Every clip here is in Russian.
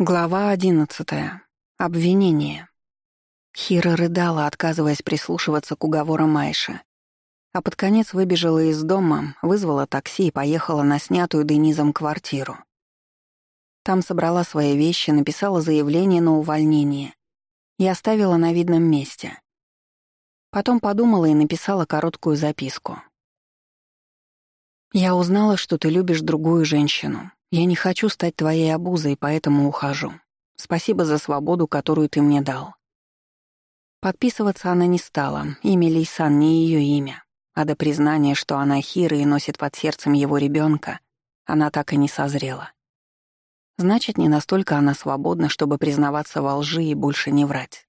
Глава одиннадцатая. Обвинение. Хира рыдала, отказываясь прислушиваться к уговорам Майши. А под конец выбежала из дома, вызвала такси и поехала на снятую Денизом квартиру. Там собрала свои вещи, написала заявление на увольнение и оставила на видном месте. Потом подумала и написала короткую записку. «Я узнала, что ты любишь другую женщину. Я не хочу стать твоей обузой, поэтому ухожу. Спасибо за свободу, которую ты мне дал. Подписываться она не стала, имя Лейсан не ее имя, а до признания, что она Хира и носит под сердцем его ребенка, она так и не созрела. Значит, не настолько она свободна, чтобы признаваться во лжи и больше не врать.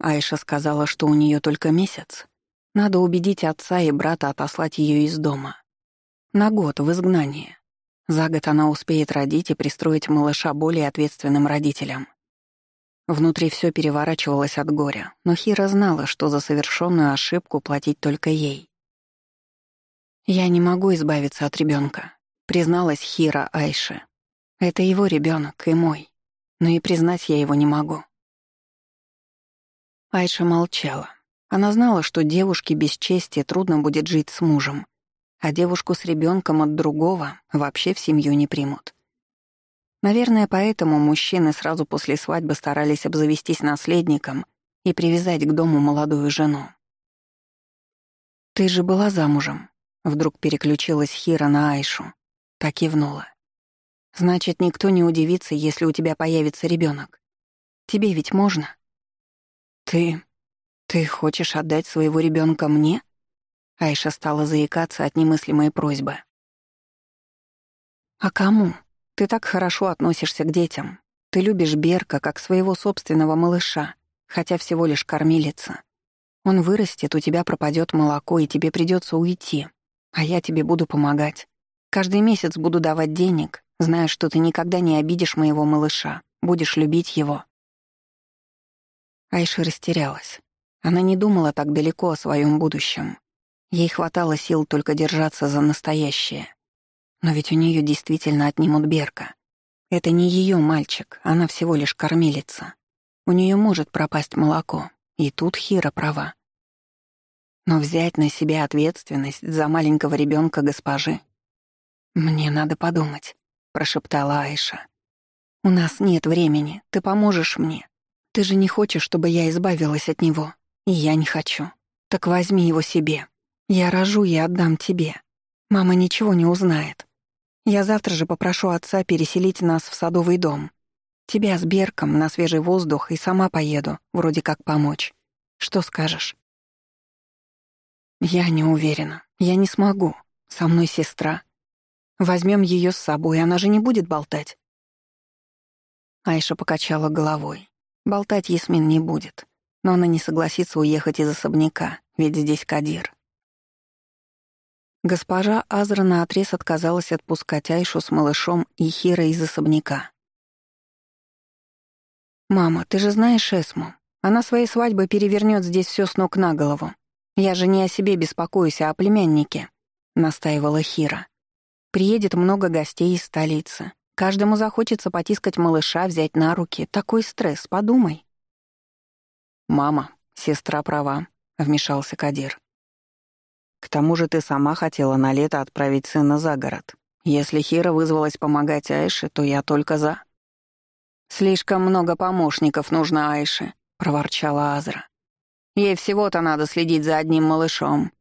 Айша сказала, что у нее только месяц. Надо убедить отца и брата отослать ее из дома. На год в изгнание. За год она успеет родить и пристроить малыша более ответственным родителям. Внутри все переворачивалось от горя, но Хира знала, что за совершенную ошибку платить только ей. «Я не могу избавиться от ребенка, призналась Хира Айше. «Это его ребенок и мой, но и признать я его не могу». Айша молчала. Она знала, что девушке без чести трудно будет жить с мужем, а девушку с ребенком от другого вообще в семью не примут. Наверное, поэтому мужчины сразу после свадьбы старались обзавестись наследником и привязать к дому молодую жену. «Ты же была замужем», — вдруг переключилась Хира на Айшу. Так кивнула. «Значит, никто не удивится, если у тебя появится ребенок. Тебе ведь можно?» «Ты... ты хочешь отдать своего ребенка мне?» Айша стала заикаться от немыслимой просьбы. «А кому? Ты так хорошо относишься к детям. Ты любишь Берка как своего собственного малыша, хотя всего лишь кормилица. Он вырастет, у тебя пропадет молоко, и тебе придется уйти. А я тебе буду помогать. Каждый месяц буду давать денег, зная, что ты никогда не обидишь моего малыша, будешь любить его». Айша растерялась. Она не думала так далеко о своем будущем. Ей хватало сил только держаться за настоящее. Но ведь у нее действительно отнимут Берка. Это не ее мальчик, она всего лишь кормилица. У нее может пропасть молоко, и тут Хира права. Но взять на себя ответственность за маленького ребенка госпожи? «Мне надо подумать», — прошептала Айша. «У нас нет времени, ты поможешь мне. Ты же не хочешь, чтобы я избавилась от него, и я не хочу. Так возьми его себе». Я рожу и отдам тебе. Мама ничего не узнает. Я завтра же попрошу отца переселить нас в садовый дом. Тебя с Берком на свежий воздух и сама поеду, вроде как помочь. Что скажешь? Я не уверена. Я не смогу. Со мной сестра. Возьмем ее с собой, она же не будет болтать. Айша покачала головой. Болтать Ясмин не будет. Но она не согласится уехать из особняка, ведь здесь Кадир. Госпожа Азра наотрез отказалась отпускать Айшу с малышом и Хира из особняка. «Мама, ты же знаешь Эсму. Она своей свадьбой перевернет здесь все с ног на голову. Я же не о себе беспокоюсь, а о племяннике», — настаивала Хира. «Приедет много гостей из столицы. Каждому захочется потискать малыша, взять на руки. Такой стресс, подумай». «Мама, сестра права», — вмешался Кадир. К тому же ты сама хотела на лето отправить сына за город. Если Хира вызвалась помогать Айше, то я только за». «Слишком много помощников нужно Айше», — проворчала Азра. «Ей всего-то надо следить за одним малышом.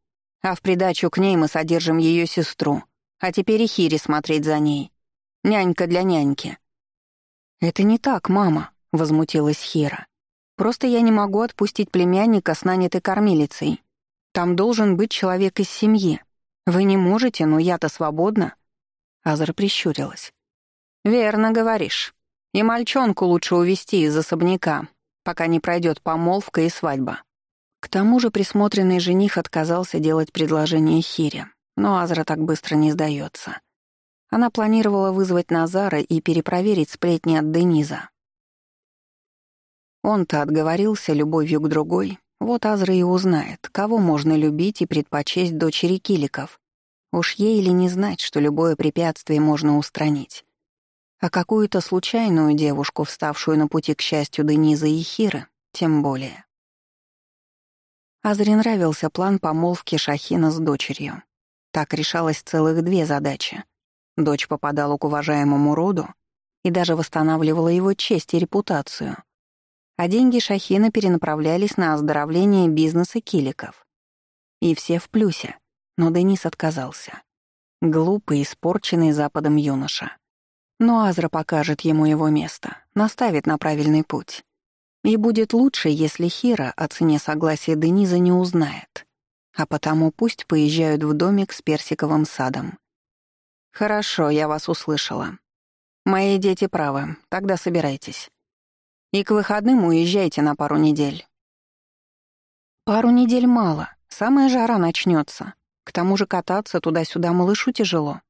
А в придачу к ней мы содержим ее сестру. А теперь и Хире смотреть за ней. Нянька для няньки». «Это не так, мама», — возмутилась Хира. «Просто я не могу отпустить племянника с нанятой кормилицей. Там должен быть человек из семьи. Вы не можете, но я-то свободна». Азра прищурилась. «Верно говоришь. И мальчонку лучше увести из особняка, пока не пройдет помолвка и свадьба». К тому же присмотренный жених отказался делать предложение Хире, но Азра так быстро не сдается. Она планировала вызвать Назара и перепроверить сплетни от Дениза. Он-то отговорился любовью к другой, вот Азра и узнает, кого можно любить и предпочесть дочери Киликов. Уж ей или не знать, что любое препятствие можно устранить. А какую-то случайную девушку, вставшую на пути к счастью Дениза и Хиры, тем более. Азре нравился план помолвки Шахина с дочерью. Так решалось целых две задачи. Дочь попадала к уважаемому роду и даже восстанавливала его честь и репутацию. А деньги Шахина перенаправлялись на оздоровление бизнеса киликов. И все в плюсе, но Денис отказался. Глупый, испорченный Западом юноша. Но Азра покажет ему его место, наставит на правильный путь. И будет лучше, если Хира о цене согласия Дениза не узнает. А потому пусть поезжают в домик с персиковым садом. «Хорошо, я вас услышала. Мои дети правы, тогда собирайтесь. И к выходным уезжайте на пару недель». «Пару недель мало, самая жара начнется. К тому же кататься туда-сюда малышу тяжело.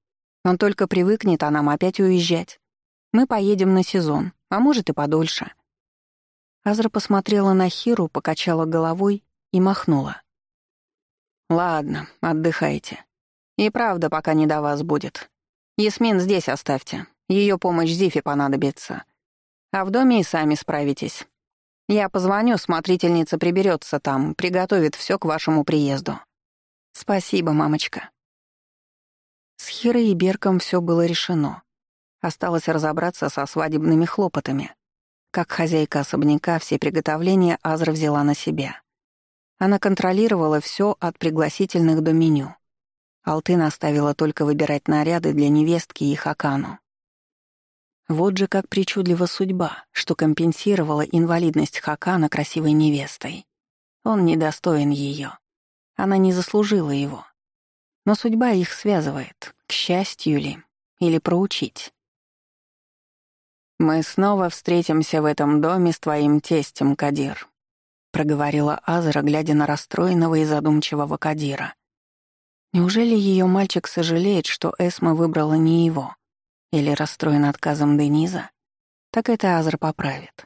Он только привыкнет, а нам опять уезжать. Мы поедем на сезон, а может и подольше». Азра посмотрела на Хиру, покачала головой и махнула. «Ладно, отдыхайте. И правда, пока не до вас будет. Ясмин здесь оставьте. Ее помощь Зифе понадобится. А в доме и сами справитесь. Я позвоню, смотрительница приберется там, приготовит все к вашему приезду». «Спасибо, мамочка». С Хирой и Берком все было решено. Осталось разобраться со свадебными хлопотами. Как хозяйка особняка все приготовления Азра взяла на себя. Она контролировала все от пригласительных до меню. Алтын оставила только выбирать наряды для невестки и Хакану. Вот же как причудлива судьба, что компенсировала инвалидность Хакана красивой невестой. Он недостоин ее. Она не заслужила его. Но судьба их связывает, к счастью ли, или проучить. «Мы снова встретимся в этом доме с твоим тестем, Кадир», — проговорила Азра, глядя на расстроенного и задумчивого Кадира. Неужели ее мальчик сожалеет, что Эсма выбрала не его? Или расстроен отказом Дениза? Так это Азра поправит.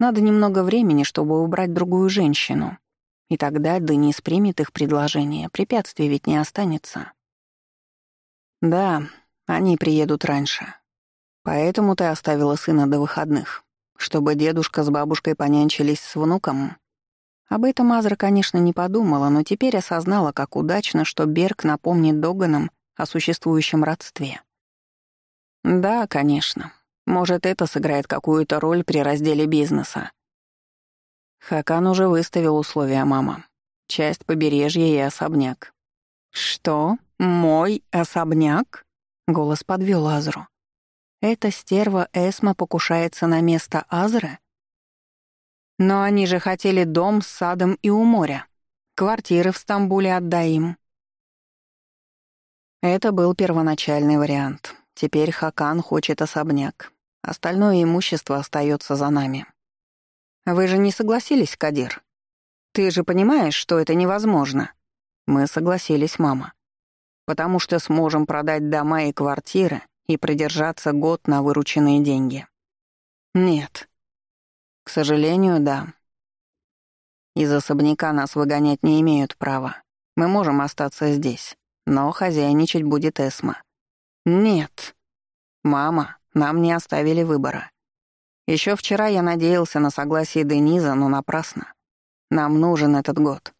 Надо немного времени, чтобы убрать другую женщину. И тогда Денис примет их предложение, препятствий ведь не останется. Да, они приедут раньше, Поэтому ты оставила сына до выходных, чтобы дедушка с бабушкой понянчились с внуком. Об этом Азра, конечно, не подумала, но теперь осознала, как удачно, что Берг напомнит Доганам о существующем родстве. Да, конечно. Может, это сыграет какую-то роль при разделе бизнеса. Хакан уже выставил условия мама. Часть побережья и особняк. «Что? Мой особняк?» — голос подвёл Азру. Эта стерва Эсма покушается на место Азры? Но они же хотели дом с садом и у моря. Квартиры в Стамбуле отдай им. Это был первоначальный вариант. Теперь Хакан хочет особняк. Остальное имущество остается за нами. Вы же не согласились, Кадир? Ты же понимаешь, что это невозможно. Мы согласились, мама. Потому что сможем продать дома и квартиры и продержаться год на вырученные деньги. Нет. К сожалению, да. Из особняка нас выгонять не имеют права. Мы можем остаться здесь, но хозяйничать будет Эсма. Нет. Мама, нам не оставили выбора. Еще вчера я надеялся на согласие Дениза, но напрасно. Нам нужен этот год.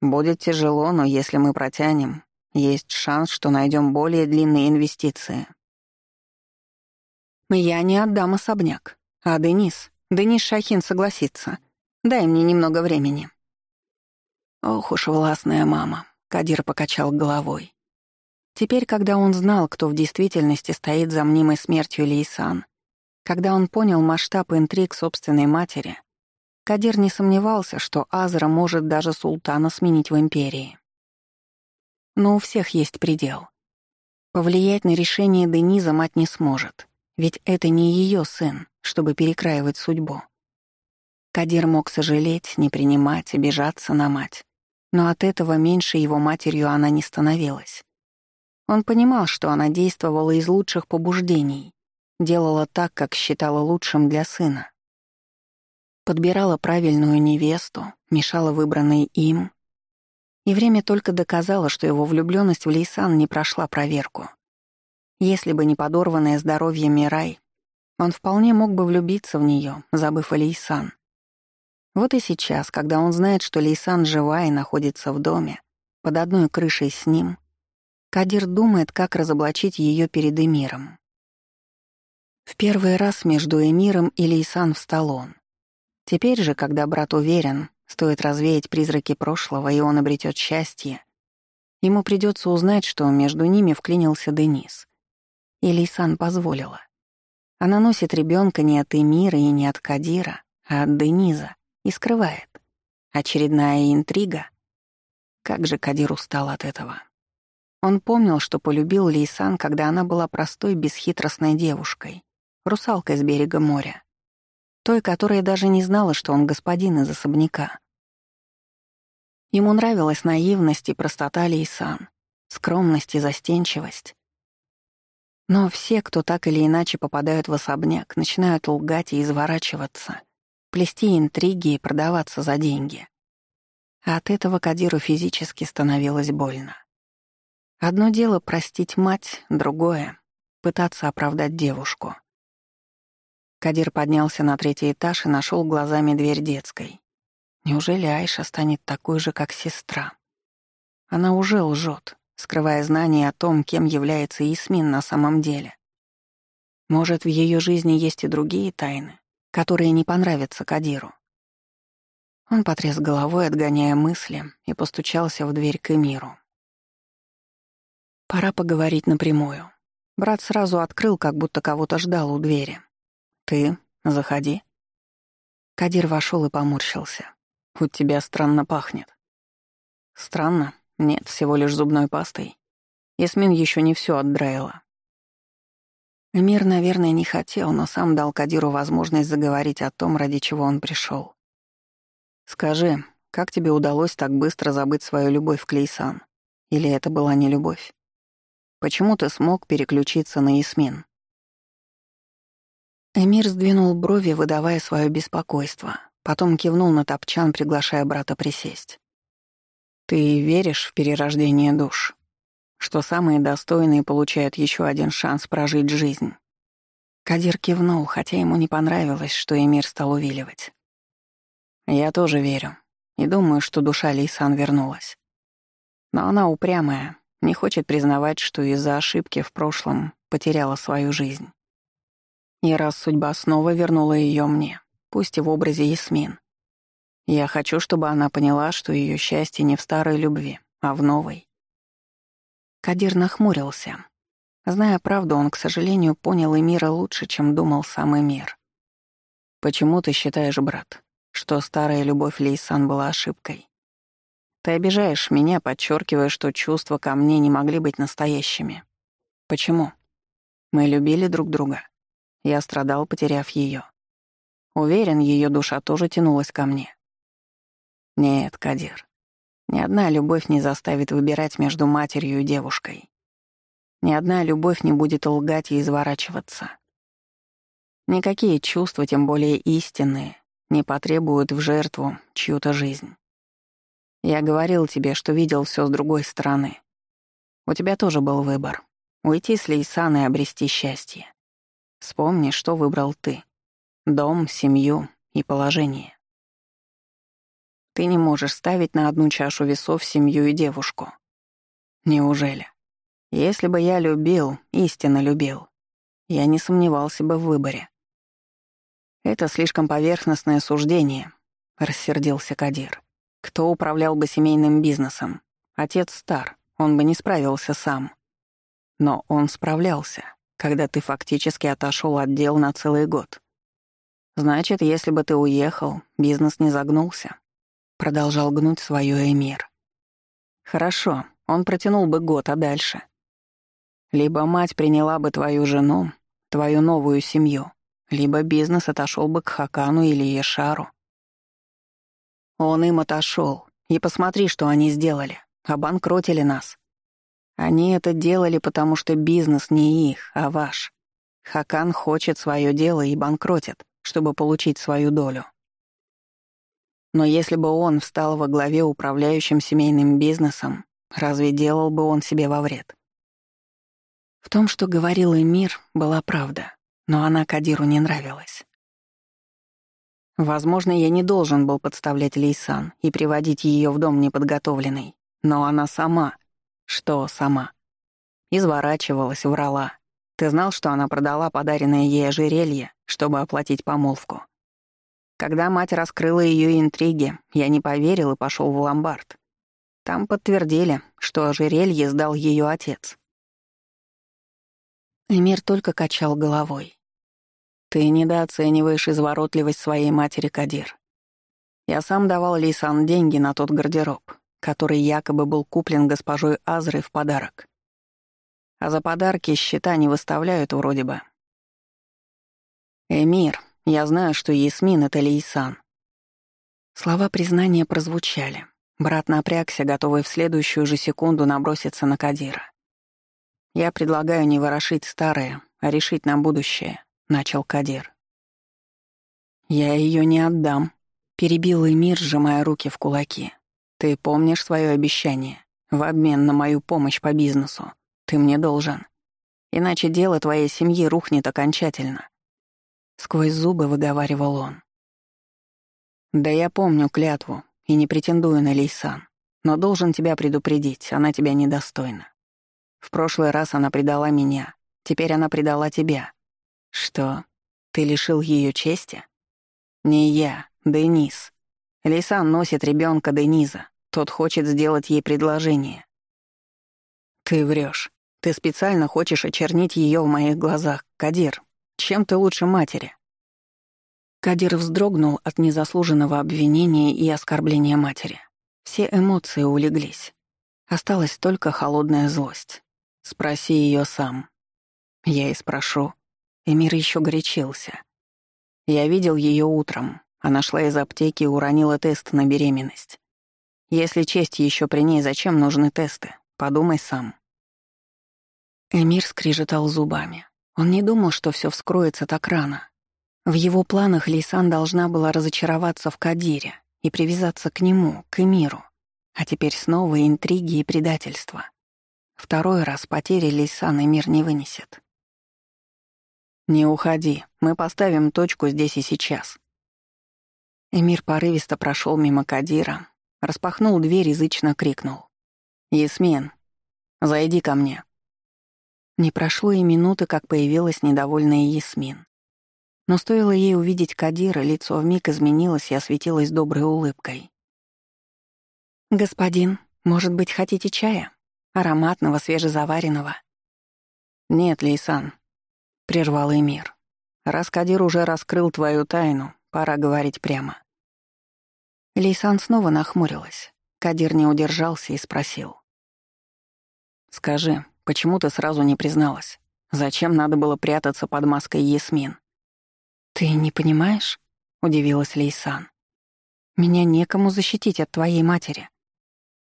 Будет тяжело, но если мы протянем, есть шанс, что найдем более длинные инвестиции. Я не отдам особняк. А Денис? Денис Шахин согласится. Дай мне немного времени. Ох уж властная мама. Кадир покачал головой. Теперь, когда он знал, кто в действительности стоит за мнимой смертью Лейсан, когда он понял масштаб интриг собственной матери, Кадир не сомневался, что Азра может даже султана сменить в империи. Но у всех есть предел. Повлиять на решение Дениза мать не сможет. Ведь это не ее сын, чтобы перекраивать судьбу. Кадир мог сожалеть, не принимать, обижаться на мать. Но от этого меньше его матерью она не становилась. Он понимал, что она действовала из лучших побуждений, делала так, как считала лучшим для сына. Подбирала правильную невесту, мешала выбранной им. И время только доказало, что его влюбленность в Лейсан не прошла проверку. Если бы не подорванное здоровье Мирай, Он вполне мог бы влюбиться в нее, забыв о Лейсан. Вот и сейчас, когда он знает, что Лейсан жива и находится в доме, под одной крышей с ним, Кадир думает, как разоблачить ее перед Эмиром. В первый раз между Эмиром и Лейсан встал он. Теперь же, когда брат уверен, стоит развеять призраки прошлого, и он обретет счастье, ему придется узнать, что между ними вклинился Денис. И Лейсан позволила. Она носит ребенка не от Эмира и не от Кадира, а от Дениза и скрывает. Очередная интрига. Как же Кадир устал от этого. Он помнил, что полюбил Лейсан, когда она была простой, бесхитростной девушкой, русалкой с берега моря. Той, которая даже не знала, что он господин из особняка. Ему нравилась наивность и простота Лейсан, скромность и застенчивость. Но все, кто так или иначе попадают в особняк, начинают лгать и изворачиваться, плести интриги и продаваться за деньги. А от этого Кадиру физически становилось больно. Одно дело простить мать, другое — пытаться оправдать девушку. Кадир поднялся на третий этаж и нашел глазами дверь детской. Неужели Айша станет такой же, как сестра? Она уже лжет, скрывая знания о том, кем является Исмин на самом деле. Может, в ее жизни есть и другие тайны, которые не понравятся Кадиру. Он потряс головой, отгоняя мысли, и постучался в дверь к Эмиру. Пора поговорить напрямую. Брат сразу открыл, как будто кого-то ждал у двери. «Ты? Заходи». Кадир вошел и поморщился. «У тебя странно пахнет». «Странно? Нет, всего лишь зубной пастой. Ясмин еще не все отдраила». Эмир, наверное, не хотел, но сам дал Кадиру возможность заговорить о том, ради чего он пришел. «Скажи, как тебе удалось так быстро забыть свою любовь к Лейсан? Или это была не любовь?» Почему ты смог переключиться на Ясмин?» Эмир сдвинул брови, выдавая свое беспокойство, потом кивнул на топчан, приглашая брата присесть. «Ты веришь в перерождение душ? Что самые достойные получают еще один шанс прожить жизнь?» Кадир кивнул, хотя ему не понравилось, что Эмир стал увиливать. «Я тоже верю. И думаю, что душа Лейсан вернулась. Но она упрямая, не хочет признавать, что из-за ошибки в прошлом потеряла свою жизнь. И раз судьба снова вернула ее мне, пусть и в образе Ясмин, я хочу, чтобы она поняла, что ее счастье не в старой любви, а в новой. Кадир нахмурился. Зная правду, он, к сожалению, понял Эмира лучше, чем думал сам Эмир. «Почему ты считаешь, брат, что старая любовь Лейсан была ошибкой?» Ты обижаешь меня, подчеркивая, что чувства ко мне не могли быть настоящими. Почему? Мы любили друг друга. Я страдал, потеряв ее. Уверен, ее душа тоже тянулась ко мне. Нет, Кадир. Ни одна любовь не заставит выбирать между матерью и девушкой. Ни одна любовь не будет лгать и изворачиваться. Никакие чувства, тем более истинные, не потребуют в жертву чью-то жизнь. Я говорил тебе, что видел все с другой стороны. У тебя тоже был выбор — уйти с Лейсан и обрести счастье. Вспомни, что выбрал ты. Дом, семью и положение. Ты не можешь ставить на одну чашу весов семью и девушку. Неужели? Если бы я любил, истинно любил, я не сомневался бы в выборе. Это слишком поверхностное суждение, — рассердился Кадир. Кто управлял бы семейным бизнесом? Отец стар, он бы не справился сам. Но он справлялся, когда ты фактически отошел от дел на целый год. Значит, если бы ты уехал, бизнес не загнулся. Продолжал гнуть свое Эмир. Хорошо, он протянул бы год, а дальше? Либо мать приняла бы твою жену, твою новую семью, либо бизнес отошел бы к Хакану или Ешару. Он им отошел. И посмотри, что они сделали. Обанкротили нас. Они это делали, потому что бизнес не их, а ваш. Хакан хочет свое дело и банкротит, чтобы получить свою долю. Но если бы он встал во главе управляющим семейным бизнесом, разве делал бы он себе во вред? В том, что говорил Эмир, была правда. но она Кадиру не нравилась. Возможно, я не должен был подставлять Лейсан и приводить ее в дом неподготовленной, но она сама... Что сама? Изворачивалась, врала. Ты знал, что она продала подаренное ей ожерелье, чтобы оплатить помолвку? Когда мать раскрыла ее интриги, я не поверил и пошел в ломбард. Там подтвердили, что ожерелье сдал ее отец. Эмир только качал головой. «Ты недооцениваешь изворотливость своей матери, Кадир. Я сам давал Лейсан деньги на тот гардероб, который якобы был куплен госпожой Азрой в подарок. А за подарки счета не выставляют вроде бы. Эмир, я знаю, что Ясмин — это Лейсан». Слова признания прозвучали. Брат напрягся, готовый в следующую же секунду наброситься на Кадира. «Я предлагаю не ворошить старое, а решить на будущее», — начал Кадир. «Я ее не отдам», — перебил Эмир, сжимая руки в кулаки. «Ты помнишь свое обещание? В обмен на мою помощь по бизнесу. Ты мне должен. Иначе дело твоей семьи рухнет окончательно». Сквозь зубы выговаривал он. «Да я помню клятву и не претендую на Лейсан, но должен тебя предупредить, она тебя недостойна. В прошлый раз она предала меня, теперь она предала тебя. Что, ты лишил ее чести? Не я, Денис. Лейсан носит ребенка Дениза, тот хочет сделать ей предложение. Ты врешь. Ты специально хочешь очернить ее в моих глазах, Кадир. Чем ты лучше матери? Кадир вздрогнул от незаслуженного обвинения и оскорбления матери. Все эмоции улеглись. Осталась только холодная злость. Спроси ее сам. Я и спрошу. Эмир еще горячился. Я видел ее утром. Она шла из аптеки и уронила тест на беременность. Если честь еще при ней, зачем нужны тесты? Подумай сам. Эмир скрижетал зубами. Он не думал, что все вскроется так рано. В его планах Лейсан должна была разочароваться в Кадире и привязаться к нему, к Эмиру. А теперь снова интриги и предательство. Второй раз потери Лейсан Эмир не вынесет. «Не уходи, мы поставим точку здесь и сейчас». Эмир порывисто прошел мимо Кадира, распахнул дверь и зычно крикнул. «Ясмин, зайди ко мне». Не прошло и минуты, как появилась недовольная Ясмин. Но стоило ей увидеть Кадира, лицо вмиг изменилось и осветилось доброй улыбкой. «Господин, может быть, хотите чая? Ароматного, свежезаваренного?» «Нет, Лейсан», — прервал Эмир. «Раз Кадир уже раскрыл твою тайну, пора говорить прямо». Лейсан снова нахмурилась. Кадир не удержался и спросил. «Скажи, почему ты сразу не призналась? Зачем надо было прятаться под маской Ясмин?» «Ты не понимаешь?» — удивилась Лейсан. «Меня некому защитить от твоей матери.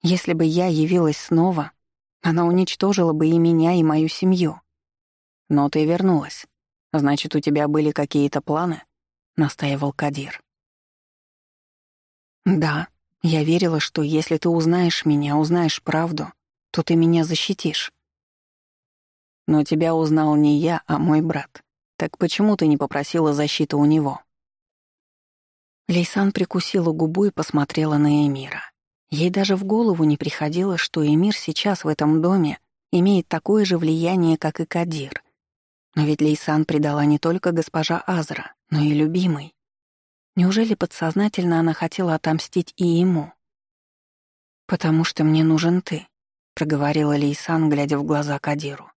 Если бы я явилась снова, она уничтожила бы и меня, и мою семью. Но ты вернулась. Значит, у тебя были какие-то планы?» — настаивал Кадир. «Да, я верила, что если ты узнаешь меня, узнаешь правду, то ты меня защитишь. Но тебя узнал не я, а мой брат. Так почему ты не попросила защиты у него?» Лейсан прикусила губу и посмотрела на Эмира. Ей даже в голову не приходило, что Эмир сейчас в этом доме имеет такое же влияние, как и Кадир. Но ведь Лейсан предала не только госпожа Азра, но и любимый. Неужели подсознательно она хотела отомстить и ему? «Потому что мне нужен ты», — проговорила Лейсан, глядя в глаза Кадиру.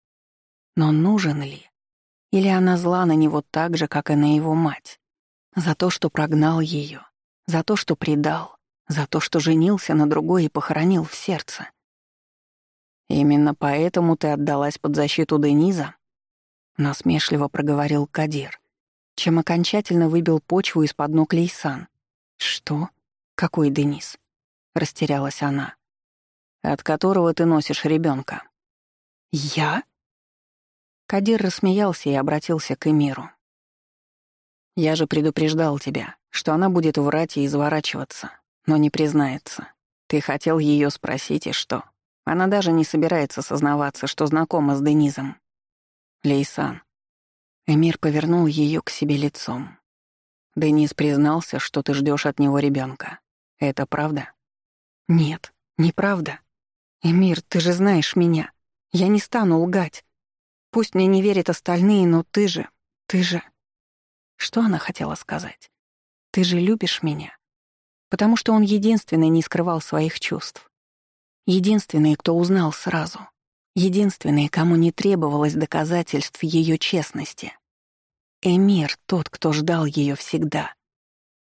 «Но нужен ли?» Или она зла на него так же, как и на его мать? За то, что прогнал ее, за то, что предал, за то, что женился на другой и похоронил в сердце. «Именно поэтому ты отдалась под защиту Дениза?» — насмешливо проговорил Кадир, чем окончательно выбил почву из-под ног Лейсан. «Что? Какой Денис?» — растерялась она. «От которого ты носишь ребенка. «Я?» Кадир рассмеялся и обратился к Эмиру. «Я же предупреждал тебя, что она будет врать и изворачиваться, но не признается. Ты хотел ее спросить, и что? Она даже не собирается сознаваться, что знакома с Денизом. Лейсан, Эмир повернул ее к себе лицом. Денис признался, что ты ждешь от него ребенка. Это правда? Нет, неправда. Эмир, ты же знаешь меня. Я не стану лгать. Пусть мне не верят остальные, но ты же... Ты же... Что она хотела сказать? Ты же любишь меня. Потому что он единственный не скрывал своих чувств. Единственный, кто узнал сразу. Единственный, кому не требовалось доказательств ее честности. Эмир — тот, кто ждал ее всегда.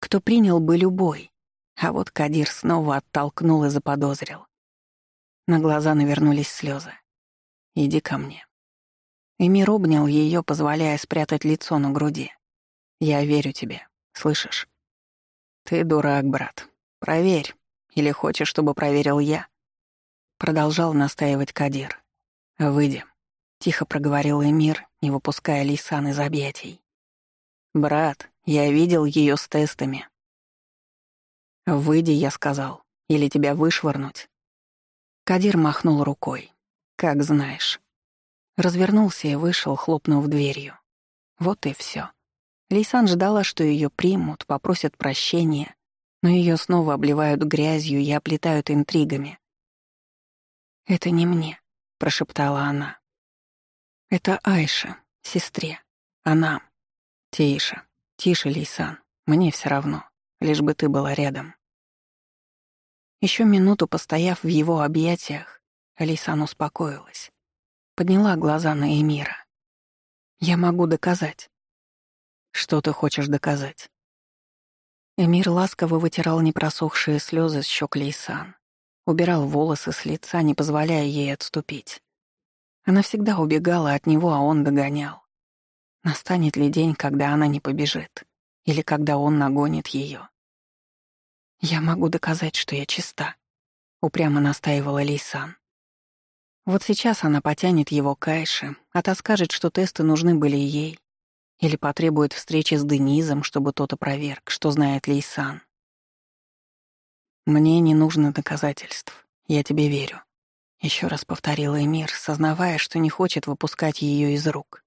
Кто принял бы любой. А вот Кадир снова оттолкнул и заподозрил. На глаза навернулись слезы. «Иди ко мне». Эмир обнял ее, позволяя спрятать лицо на груди. «Я верю тебе, слышишь?» «Ты дурак, брат. Проверь. Или хочешь, чтобы проверил я?» Продолжал настаивать Кадир. «Выйди», — тихо проговорил Эмир, не выпуская Лейсан из объятий. «Брат, я видел ее с тестами». «Выйди», — я сказал, — «или тебя вышвырнуть». Кадир махнул рукой. «Как знаешь». Развернулся и вышел, хлопнув дверью. Вот и все. Лейсан ждала, что ее примут, попросят прощения, но ее снова обливают грязью и оплетают интригами. «Это не мне», — прошептала она. «Это Айша, сестре. Она...» «Тише, тише, Лейсан. Мне все равно, лишь бы ты была рядом». Еще минуту постояв в его объятиях, Лейсан успокоилась. Подняла глаза на Эмира. «Я могу доказать». «Что ты хочешь доказать?» Эмир ласково вытирал непросохшие слезы с щек Лейсан. Убирал волосы с лица, не позволяя ей отступить. Она всегда убегала от него, а он догонял. Настанет ли день, когда она не побежит? Или когда он нагонит ее? «Я могу доказать, что я чиста», — упрямо настаивала Лейсан. Вот сейчас она потянет его к Айше, а та скажет, что тесты нужны были ей, или потребует встречи с Денизом, чтобы тот опроверг, что знает Лейсан. «Мне не нужно доказательств. Я тебе верю», — еще раз повторила Эмир, сознавая, что не хочет выпускать ее из рук.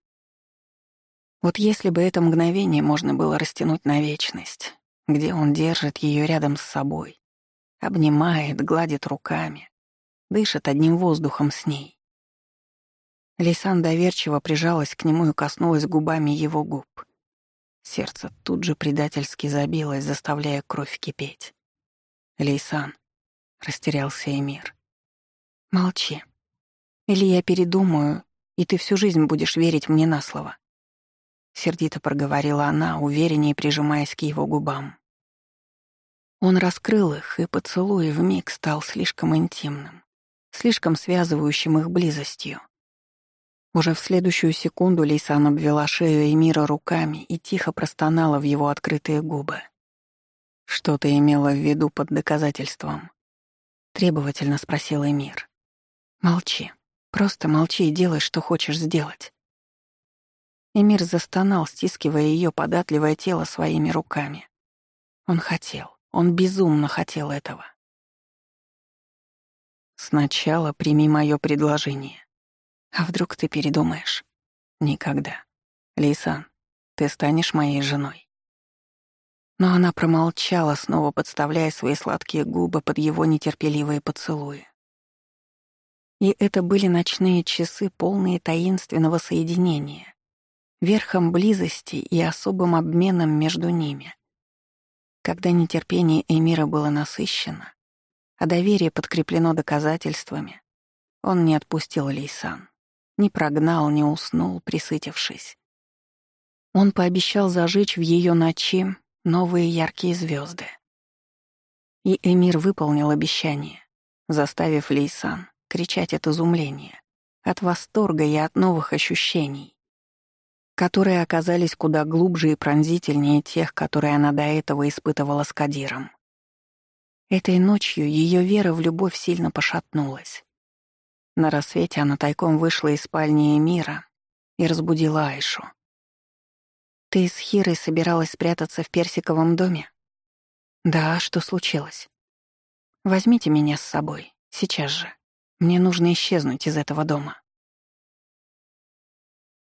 Вот если бы это мгновение можно было растянуть на вечность, где он держит ее рядом с собой, обнимает, гладит руками, дышит одним воздухом с ней. Лисан доверчиво прижалась к нему и коснулась губами его губ. Сердце тут же предательски забилось, заставляя кровь кипеть. Лейсан. Растерялся Эмир. Молчи. Или я передумаю, и ты всю жизнь будешь верить мне на слово. Сердито проговорила она, увереннее прижимаясь к его губам. Он раскрыл их, и поцелуй вмиг стал слишком интимным, слишком связывающим их близостью. Уже в следующую секунду Лейсан обвела шею Эмира руками и тихо простонала в его открытые губы. «Что ты имела в виду под доказательством?» — требовательно спросил Эмир. «Молчи. Просто молчи и делай, что хочешь сделать». Эмир застонал, стискивая ее податливое тело своими руками. Он хотел, он безумно хотел этого. «Сначала прими мое предложение. А вдруг ты передумаешь?» «Никогда. Лейсан, ты станешь моей женой». Но она промолчала, снова подставляя свои сладкие губы под его нетерпеливые поцелуи. И это были ночные часы, полные таинственного соединения, верхом близости и особым обменом между ними. Когда нетерпение Эмира было насыщено, а доверие подкреплено доказательствами, он не отпустил Лейсан, не прогнал, не уснул, присытившись. Он пообещал зажечь в ее ночи новые яркие звезды. И Эмир выполнил обещание, заставив Лейсан кричать от изумления, от восторга и от новых ощущений, которые оказались куда глубже и пронзительнее тех, которые она до этого испытывала с Кадиром. Этой ночью ее вера в любовь сильно пошатнулась. На рассвете она тайком вышла из спальни Эмира и разбудила Айшу. «Ты с Хирой собиралась спрятаться в персиковом доме?» «Да, что случилось?» «Возьмите меня с собой, сейчас же. Мне нужно исчезнуть из этого дома».